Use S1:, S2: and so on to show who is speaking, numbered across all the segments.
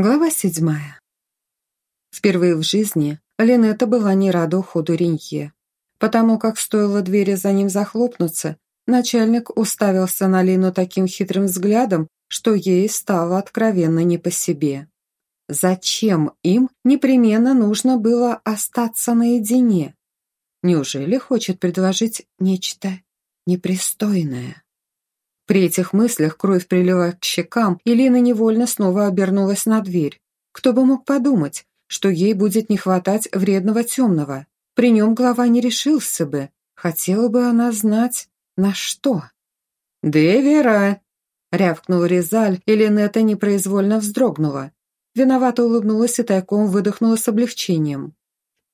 S1: Глава седьмая. Впервые в жизни Ленета была не рада уходу Ренье, потому как стоило двери за ним захлопнуться, начальник уставился на Лину таким хитрым взглядом, что ей стало откровенно не по себе. Зачем им непременно нужно было остаться наедине? Неужели хочет предложить нечто непристойное? При этих мыслях кровь прилила к щекам, и Лина невольно снова обернулась на дверь. Кто бы мог подумать, что ей будет не хватать вредного темного. При нем глава не решился бы. Хотела бы она знать, на что. «Девера!» — рявкнул Резаль, и Линетта непроизвольно вздрогнула. Виновато улыбнулась и тайком выдохнула с облегчением.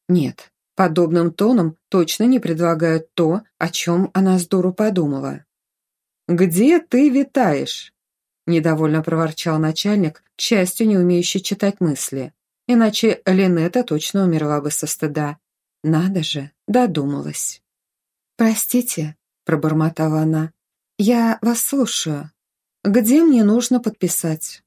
S1: Нет, подобным тоном точно не предлагают то, о чем она с дуру подумала. «Где ты витаешь?» Недовольно проворчал начальник, к счастью, не умеющий читать мысли. Иначе Линетта точно умерла бы со стыда. Надо же, додумалась. «Простите», — пробормотала она, — «я вас слушаю. Где мне нужно подписать?»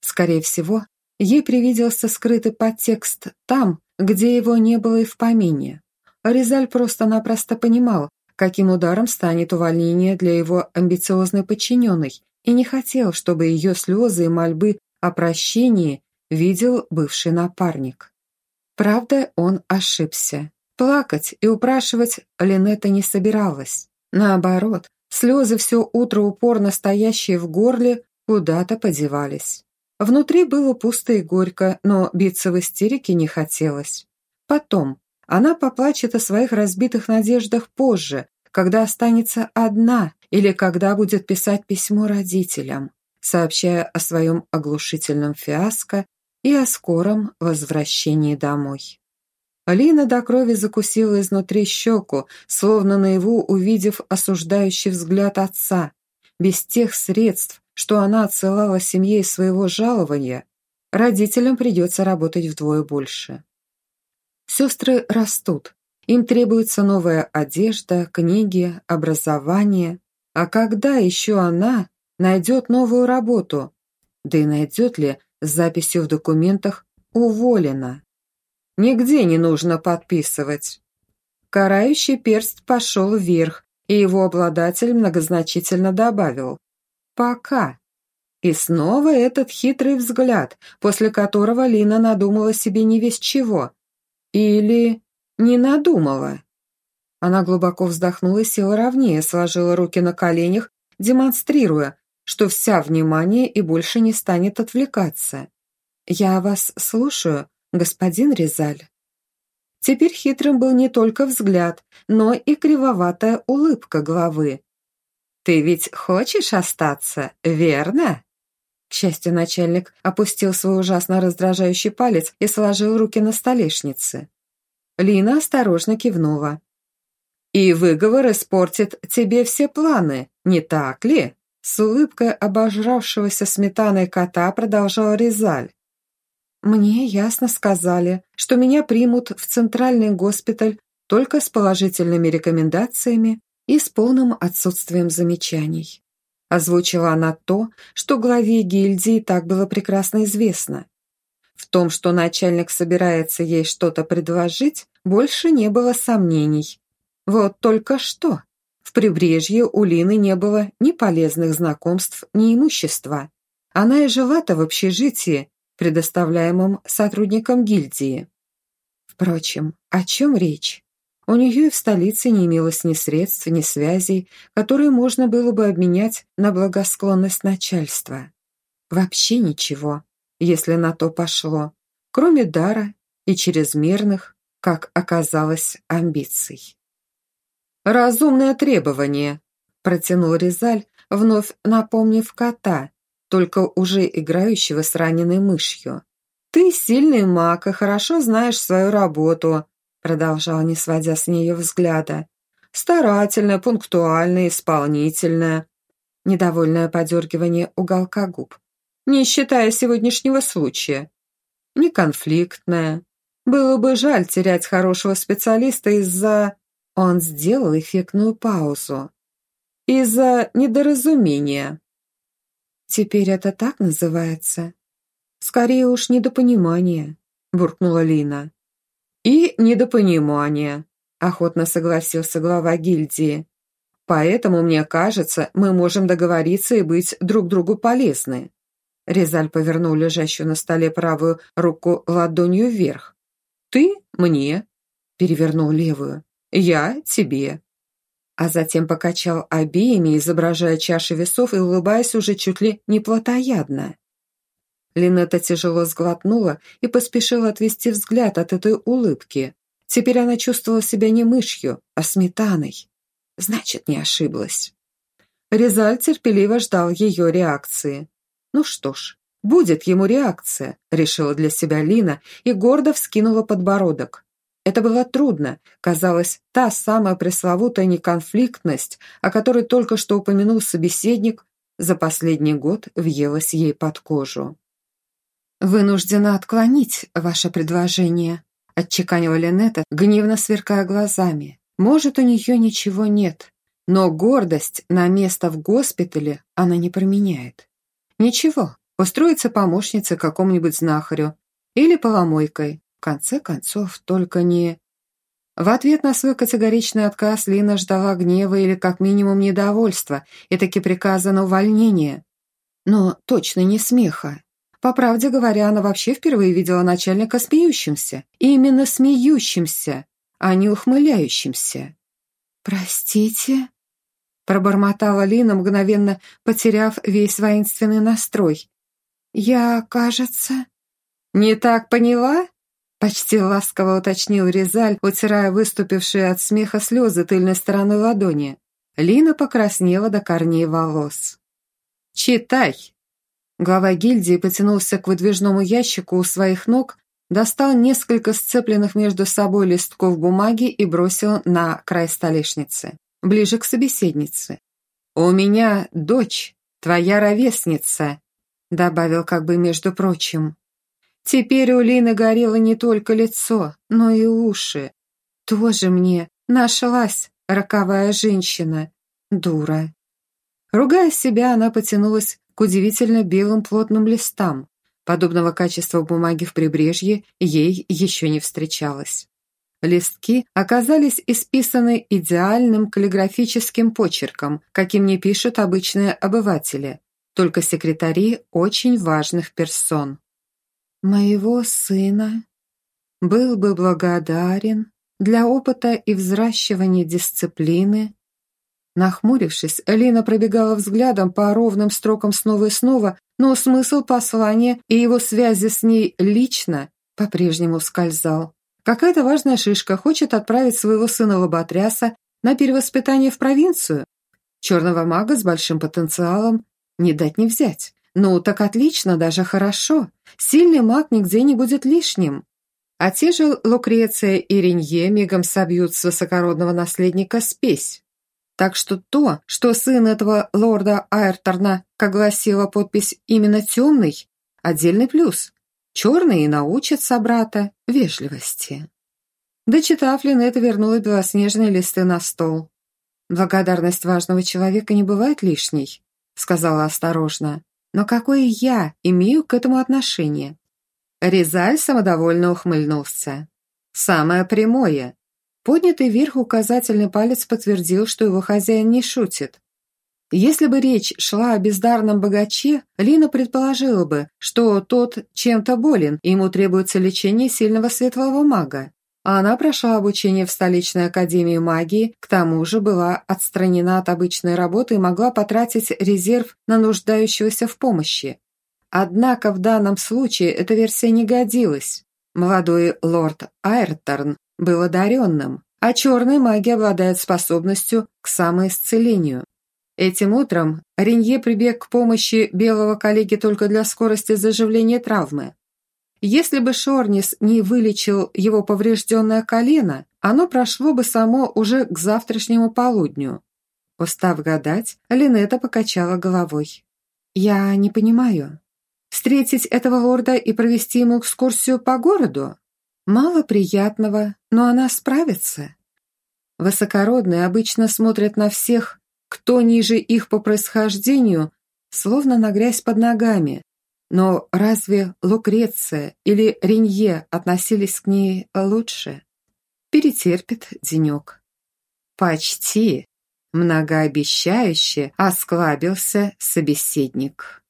S1: Скорее всего, ей привиделся скрытый подтекст там, где его не было и в помине. Резаль просто-напросто понимал, каким ударом станет увольнение для его амбициозной подчиненной, и не хотел, чтобы ее слезы и мольбы о прощении видел бывший напарник. Правда, он ошибся. Плакать и упрашивать Линетта не собиралась. Наоборот, слезы все утро упорно стоящие в горле куда-то подевались. Внутри было пусто и горько, но биться в истерике не хотелось. Потом, она поплачет о своих разбитых надеждах позже, когда останется одна или когда будет писать письмо родителям, сообщая о своем оглушительном фиаско и о скором возвращении домой. Лина до крови закусила изнутри щеку, словно наяву увидев осуждающий взгляд отца. Без тех средств, что она отсылала семье из своего жалования, родителям придется работать вдвое больше. Сестры растут. Им требуется новая одежда, книги, образование. А когда еще она найдет новую работу? Да и найдет ли с записью в документах «уволена»? Нигде не нужно подписывать. Карающий перст пошел вверх, и его обладатель многозначительно добавил «пока». И снова этот хитрый взгляд, после которого Лина надумала себе не весь чего – или не надумала? Она глубоко вздохнула села ровнее, сложила руки на коленях, демонстрируя, что вся внимание и больше не станет отвлекаться. «Я вас слушаю, господин Резаль». Теперь хитрым был не только взгляд, но и кривоватая улыбка главы. «Ты ведь хочешь остаться, верно?» К счастью, начальник опустил свой ужасно раздражающий палец и сложил руки на столешнице. Лина осторожно кивнула. «И выговор испортит тебе все планы, не так ли?» С улыбкой обожравшегося сметаной кота продолжал Резаль. «Мне ясно сказали, что меня примут в центральный госпиталь только с положительными рекомендациями и с полным отсутствием замечаний. Озвучила она то, что главе гильдии так было прекрасно известно. В том, что начальник собирается ей что-то предложить, больше не было сомнений. Вот только что. В прибрежье у Лины не было ни полезных знакомств, ни имущества. Она и жила-то в общежитии, предоставляемом сотрудникам гильдии. Впрочем, о чем речь? У нее и в столице не имелось ни средств, ни связей, которые можно было бы обменять на благосклонность начальства. Вообще ничего, если на то пошло, кроме дара и чрезмерных, как оказалось, амбиций. «Разумное требование», – протянул Резаль, вновь напомнив кота, только уже играющего с раненой мышью. «Ты сильный маг и хорошо знаешь свою работу, продолжал, не сводя с нее взгляда. «Старательная, пунктуальная, исполнительная». Недовольное подергивание уголка губ. «Не считая сегодняшнего случая. Неконфликтная. Было бы жаль терять хорошего специалиста из-за...» Он сделал эффектную паузу. «Из-за недоразумения». «Теперь это так называется?» скорее уж недопонимание», – буркнула Лина. «И недопонимание», – охотно согласился глава гильдии. «Поэтому, мне кажется, мы можем договориться и быть друг другу полезны». Резаль повернул лежащую на столе правую руку ладонью вверх. «Ты мне», – перевернул левую. «Я тебе». А затем покачал обеими, изображая чаши весов и улыбаясь уже чуть ли не плотоядно. Линетта тяжело сглотнула и поспешила отвести взгляд от этой улыбки. Теперь она чувствовала себя не мышью, а сметаной. Значит, не ошиблась. Резаль терпеливо ждал ее реакции. Ну что ж, будет ему реакция, решила для себя Лина и гордо вскинула подбородок. Это было трудно. Казалось, та самая пресловутая неконфликтность, о которой только что упомянул собеседник, за последний год въелась ей под кожу. «Вынуждена отклонить ваше предложение», – отчеканила Ленета, гневно сверкая глазами. «Может, у нее ничего нет, но гордость на место в госпитале она не променяет. Ничего, устроится помощницей какому-нибудь знахарю или поломойкой. В конце концов, только не...» В ответ на свой категоричный отказ Лина ждала гнева или как минимум недовольства и таки приказано увольнение. Но точно не смеха. По правде говоря, она вообще впервые видела начальника смеющимся. И именно смеющимся, а не ухмыляющимся. «Простите?» пробормотала Лина, мгновенно потеряв весь воинственный настрой. «Я, кажется...» «Не так поняла?» Почти ласково уточнил Резаль, утирая выступившие от смеха слезы тыльной стороной ладони. Лина покраснела до корней волос. «Читай!» Глава гильдии потянулся к выдвижному ящику у своих ног, достал несколько сцепленных между собой листков бумаги и бросил на край столешницы, ближе к собеседнице. «У меня дочь, твоя ровесница», добавил как бы между прочим. Теперь у Лины горело не только лицо, но и уши. Тоже мне нашлась роковая женщина, дура. Ругая себя, она потянулась к удивительно белым плотным листам. Подобного качества бумаги в прибрежье ей еще не встречалось. Листки оказались исписаны идеальным каллиграфическим почерком, каким не пишут обычные обыватели, только секретари очень важных персон. «Моего сына был бы благодарен для опыта и взращивания дисциплины Нахмурившись, Лина пробегала взглядом по ровным строкам снова и снова, но смысл послания и его связи с ней лично по-прежнему скользал. Какая-то важная шишка хочет отправить своего сына Лоботряса на перевоспитание в провинцию. Черного мага с большим потенциалом не дать не взять. Ну, так отлично, даже хорошо. Сильный маг нигде не будет лишним. А те же Лукреция и Ренье мигом собьют с высокородного наследника спесь. Так что то, что сын этого лорда Айрторна, как гласила подпись, именно темный, отдельный плюс. Черный и научит собрата вежливости. Дочитав, Линетта вернула белоснежные листы на стол. «Благодарность важного человека не бывает лишней», — сказала осторожно. «Но какое я имею к этому отношение?» Резаль самодовольно ухмыльнулся. «Самое прямое. Поднятый вверх указательный палец подтвердил, что его хозяин не шутит. Если бы речь шла о бездарном богаче, Лина предположила бы, что тот чем-то болен, и ему требуется лечение сильного светлого мага. А она прошла обучение в столичной академии магии, к тому же была отстранена от обычной работы и могла потратить резерв на нуждающегося в помощи. Однако в данном случае эта версия не годилась. Молодой лорд Айрторн был одаренным, а черная магия обладает способностью к самоисцелению. Этим утром Ренье прибег к помощи белого коллеги только для скорости заживления травмы. Если бы Шорнис не вылечил его поврежденное колено, оно прошло бы само уже к завтрашнему полудню. Устав гадать, Линета покачала головой. «Я не понимаю. Встретить этого лорда и провести ему экскурсию по городу? Мало приятного, но она справится. Высокородные обычно смотрят на всех, кто ниже их по происхождению, словно на грязь под ногами. Но разве Лукреция или Ренье относились к ней лучше? Перетерпит денек. Почти многообещающе осклабился собеседник.